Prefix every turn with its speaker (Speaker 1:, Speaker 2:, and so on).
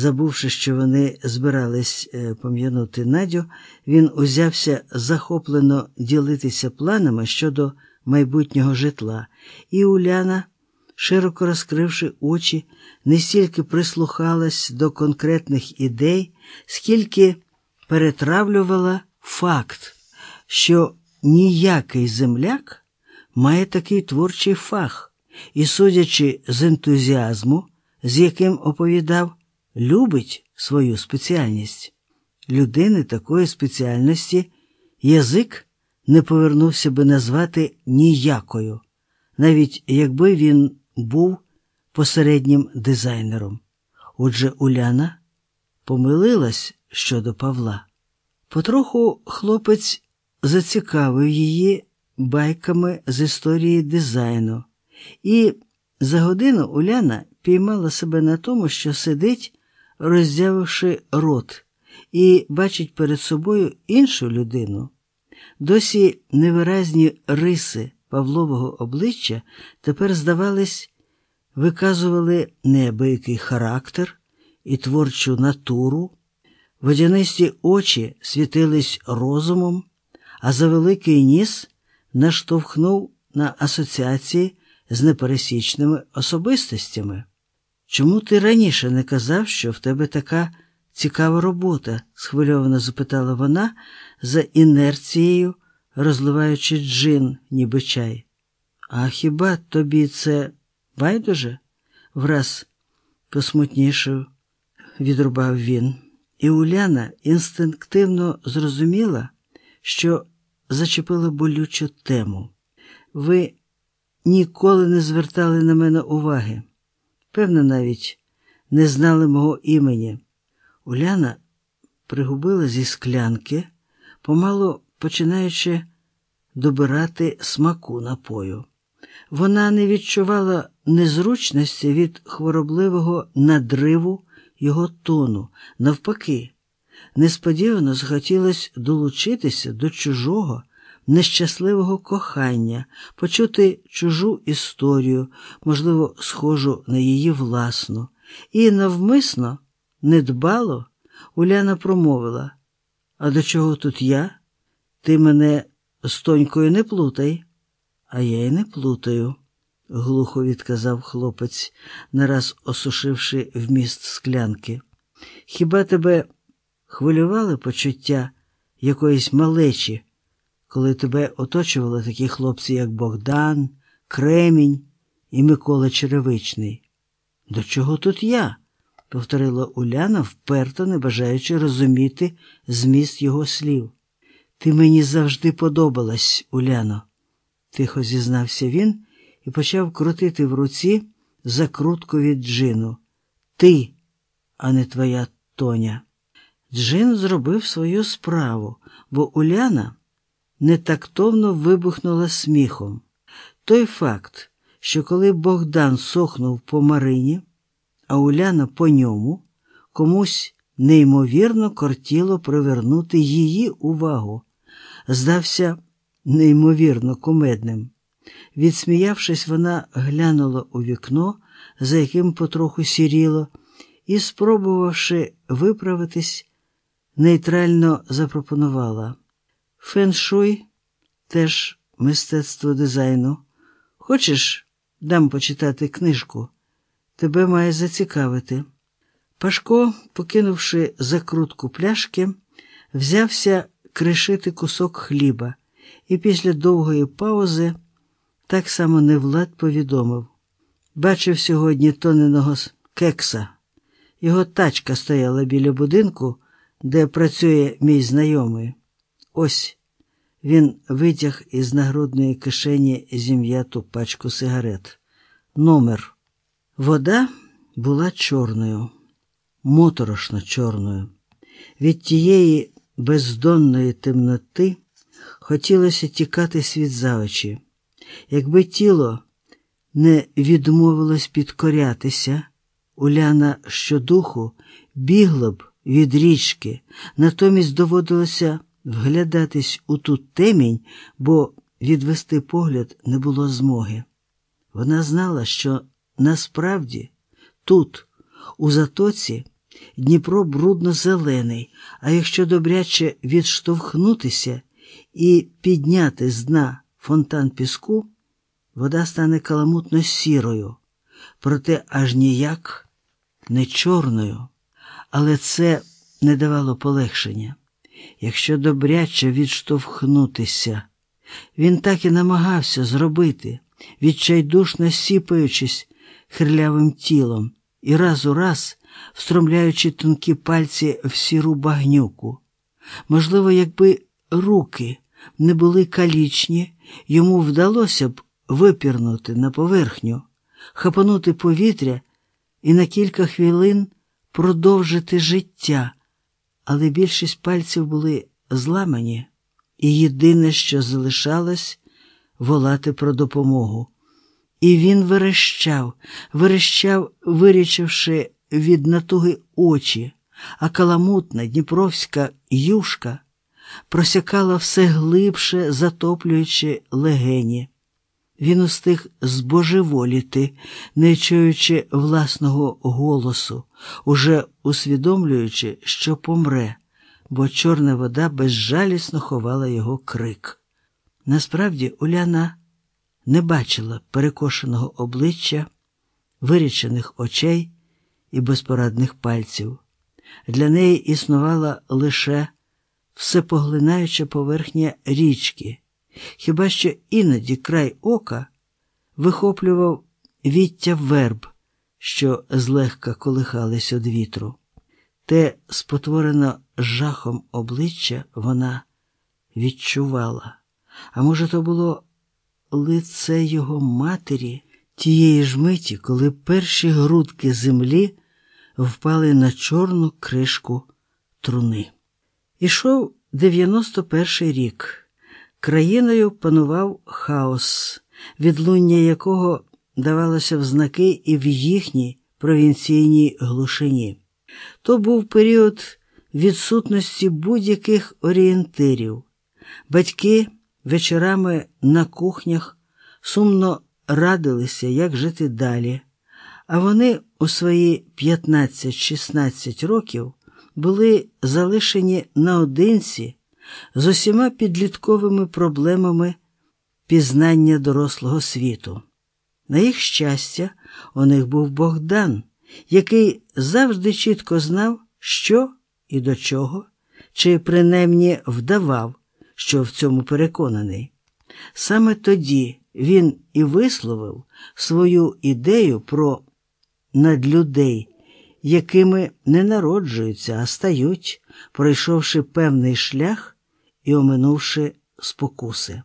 Speaker 1: Забувши, що вони збирались е, пом'янути Надю, він узявся захоплено ділитися планами щодо майбутнього житла, і Уляна, широко розкривши очі, не стільки прислухалась до конкретних ідей, скільки перетравлювала факт, що ніякий земляк має такий творчий фах, і, судячи з ентузіазму, з яким оповідав, любить свою спеціальність. Людини такої спеціальності язик не повернувся би назвати ніякою, навіть якби він був посереднім дизайнером. Отже, Уляна помилилась щодо Павла. Потроху хлопець зацікавив її байками з історії дизайну, і за годину Уляна піймала себе на тому, що сидить, роздявивши рот, і бачить перед собою іншу людину. Досі невиразні риси Павлового обличчя тепер, здавались, виказували неабиякий характер і творчу натуру, водянисті очі світились розумом, а за великий ніс наштовхнув на асоціації з непересічними особистостями. Чому ти раніше не казав, що в тебе така цікава робота? схвильовано запитала вона за інерцією, розливаючи джин, ніби чай. А хіба тобі це байдуже? враз посмутнішив, відрубав він. І Уляна інстинктивно зрозуміла, що зачепила болючу тему. Ви ніколи не звертали на мене уваги. Певно, навіть не знали мого імені. Уляна пригубила зі склянки, помало починаючи добирати смаку напою. Вона не відчувала незручності від хворобливого надриву його тону. Навпаки, несподівано захотілося долучитися до чужого, нещасливого кохання, почути чужу історію, можливо, схожу на її власну, і навмисно, недбало, Уляна промовила: А до чого тут я? Ти мене з тонькою не плутай, а я й не плутаю, глухо відказав хлопець, нараз осушивши вміст склянки. Хіба тебе хвилювали почуття якоїсь малечі? Коли тебе оточували такі хлопці, як Богдан, Кремінь і Микола Черевичний. До чого тут я? повторила Уляна, вперто не бажаючи розуміти зміст його слів. Ти мені завжди подобалась, Уляно, тихо зізнався він і почав крутити в руці закрутку від джину. Ти, а не твоя тоня. Джин зробив свою справу, бо Уляна нетактовно вибухнула сміхом. Той факт, що коли Богдан сохнув по Марині, а Уляна по ньому, комусь неймовірно кортіло привернути її увагу, здався неймовірно кумедним. Відсміявшись, вона глянула у вікно, за яким потроху сіріло, і, спробувавши виправитись, нейтрально запропонувала. Феншуй теж мистецтво дизайну. Хочеш, дам почитати книжку? Тебе має зацікавити. Пашко, покинувши закрутку пляшки, взявся кришити кусок хліба і після довгої паузи так само невлад повідомив. Бачив сьогодні тоненого кекса. Його тачка стояла біля будинку, де працює мій знайомий. Ось він витяг із нагрудної кишені зім'яту пачку сигарет. Номер. Вода була чорною, моторошно чорною. Від тієї бездонної темноти хотілося тікати світ за очі. Якби тіло не відмовилось підкорятися, Уляна щодуху бігла б від річки, натомість доводилося вглядатись у ту темінь, бо відвести погляд не було змоги. Вона знала, що насправді тут, у затоці, Дніпро брудно-зелений, а якщо добряче відштовхнутися і підняти з дна фонтан піску, вода стане каламутно сірою, проте аж ніяк не чорною, але це не давало полегшення. Якщо добряче відштовхнутися, він так і намагався зробити, відчайдушно сіпаючись хирлявим тілом і раз у раз встромляючи тонкі пальці в сіру багнюку. Можливо, якби руки не були калічні, йому вдалося б випірнути на поверхню, хапанути повітря і на кілька хвилин продовжити життя, але більшість пальців були зламані, і єдине, що залишалось, волати про допомогу. І він верещав, верещав, вирічивши від натуги очі, а каламутна дніпровська юшка просякала все глибше, затоплюючи легені. Він устиг збожеволіти, не чуючи власного голосу, уже усвідомлюючи, що помре, бо чорна вода безжалісно ховала його крик. Насправді Уляна не бачила перекошеного обличчя, вирічених очей і безпорадних пальців. Для неї існувала лише всепоглинаюча поверхня річки, хіба що іноді край ока вихоплював віття верб, що злегка колихались від вітру. Те спотворено жахом обличчя вона відчувала. А може, то було лице його матері тієї ж миті, коли перші грудки землі впали на чорну кришку труни. Ішов 91-й рік. Країною панував хаос, відлуння якого давалося в знаки і в їхній провінційній глушині. То був період відсутності будь-яких орієнтирів. Батьки вечорами на кухнях сумно радилися, як жити далі, а вони у свої 15-16 років були залишені наодинці з усіма підлітковими проблемами пізнання дорослого світу. На їх щастя, у них був Богдан, який завжди чітко знав, що і до чого, чи принаймні вдавав, що в цьому переконаний. Саме тоді він і висловив свою ідею про надлюдей, якими не народжуються, а стають, пройшовши певний шлях і оминувши спокуси.